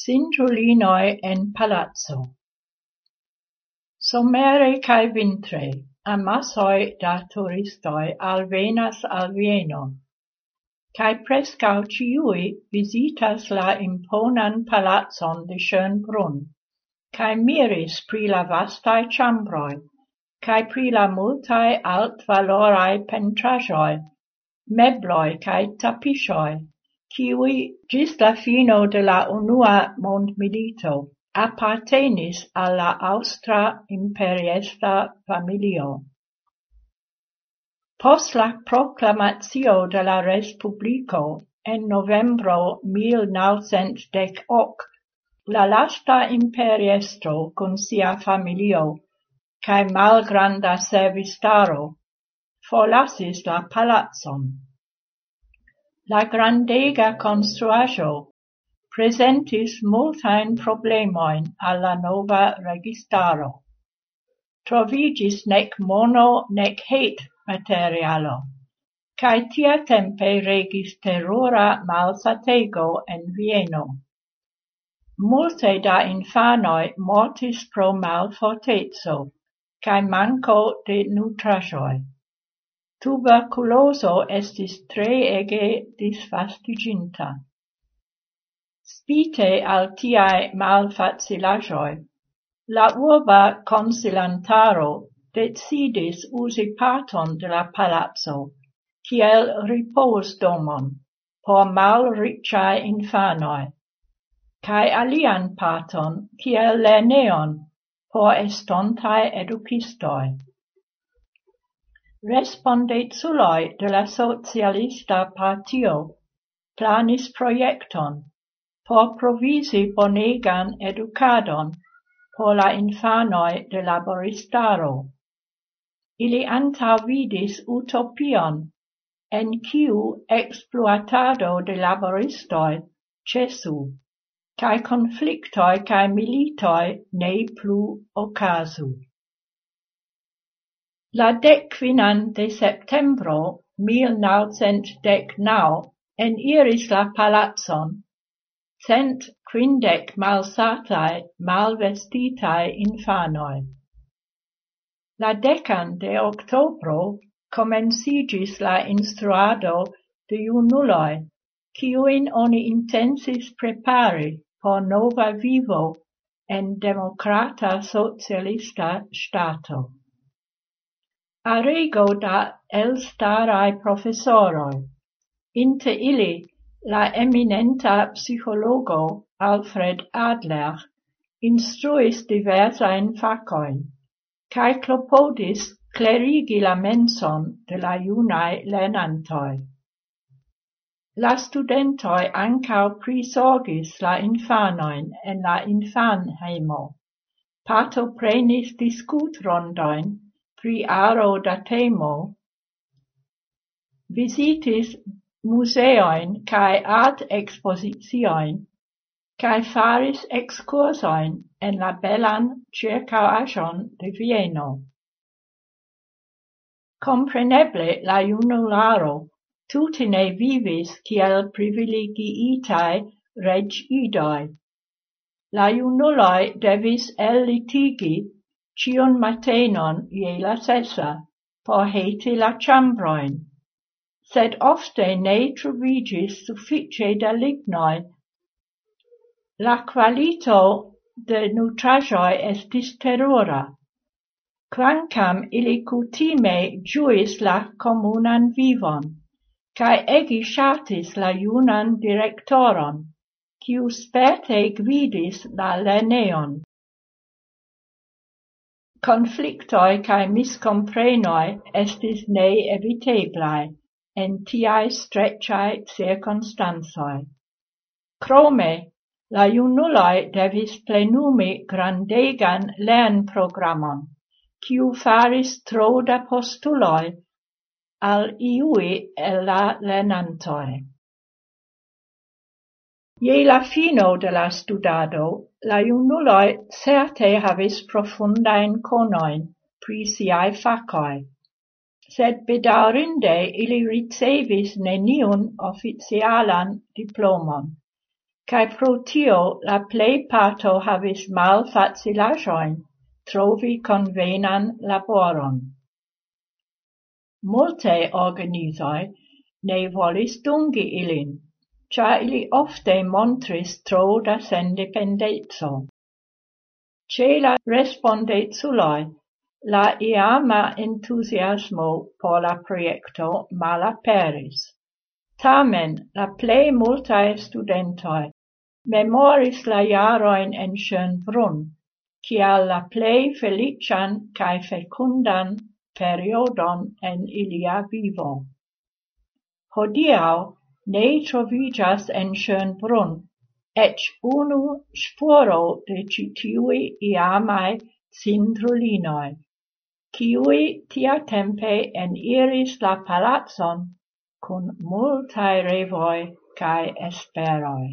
Sinĝulinoj en palazzo. Somere cae vintre amasoj da turistoi alvenas al Vieno, cae prescau ciui visitas la imponan palazzon de Schönbrunn, cae miris pri la vastae chambroi, cae pri la multaj altvaloraj pentrajoi, mebloi kaj tapiŝoj qui gis la fino de la Unua mond milito appartenis alla austra imperiesta familio. Post la proclamatio de la Respublico en novembro 1918, la lasta imperiestro con sia familio cae malgranda servistaro folasis la palazzon. La grandega construajo presentis multain problemoin alla nova registaro. Trovigis nek mono nek het materialo, cae tia tempe regis terrora malsatego en Vieno. Multe da infanoi mortis pro malforteco cae manco de nutrajoi tuberculoso estis treege disfastiginta. Spite al tiae malfacilaĵoj, la urba consilantaro decidis usi parton de la palazzo, kiel ripozdomon por mal ricciae infanoi, cae alian parton kiel leneon, por estontae educistoi. Respondeculoj de la socialista partio planis proiecton por provizi bonegan educadon por la infanoj de laboristaro. Ili antavidis utopion en kiu exploatado de laboristoi cesu, cae conflictoi cae militoi ne plu okazu. La dekkvinan de septembro mil naucent dek naŭ eniris la palazzon. cent quindec malsatae, malvestitae infanoi. La decan de octobro comencigis la instruado de junuloi, ciuin oni intensis prepari por nova vivo en democrata socialista stato. Arigo da elstaraj professoroi. inter ili la eminenta psychologo Alfred Adler instruis diversain facoin, cae clopodis clerigi la menson de la iunae lenantoi. La studentoi ankaŭ prisorgis la infanoin en la infanheimo, pato prenis discut rondoin pri aro da temo visitis museoin cae art-ekspoziciojn cae faris excursoin en la belan ĉirkaŭaĵon de Vieno. Compreneble la junularo tutine vivis kiel reg idoi. La junuloi devis elitigi cion matenon ie la sesa por heiti la chambroin. sed ofte ne troviĝis suffice da lignoi. La qualito de nutrajoi estis terura, Quancam ili cutime ĝuis la comunan vivon cae egi shatis la junan directoron, ciu spete gvidis la leneon. Conflictoi cae miscomprenoi estis neeviteblaj en tiaj strecciae cirkonstancoj. Crome, la junuloj devis plenumi grandegan lernprogramon, ciu faris tro da al iui e la lernantoi. Ie la fino de la studado la iunuloi certe havis profundain conoin pri siae facoi, sed bedaurinde ili ricevis neniun oficialan diplomon, cae pro tio la plejparto havis malfacilaĵojn trovi convenan laboron. Multe organizoi ne volis dungi ilin, cia ili ofte montris tro da sendependezzo. Ce la respondezuloi, la iama entusiasmo por la proiecto malaperis. Tamen, la plei multae studentoi memoris la jaroin en Schönbrunn, kial la plei felician cae fecundan periodon en ilia vivo. Hodiau, ne trovigas en Schönbrunn ec unu sporo de ĉi tiuj ciui tia tempe tiatempe eniris la palazzon, cun multae revoi cae esperoi.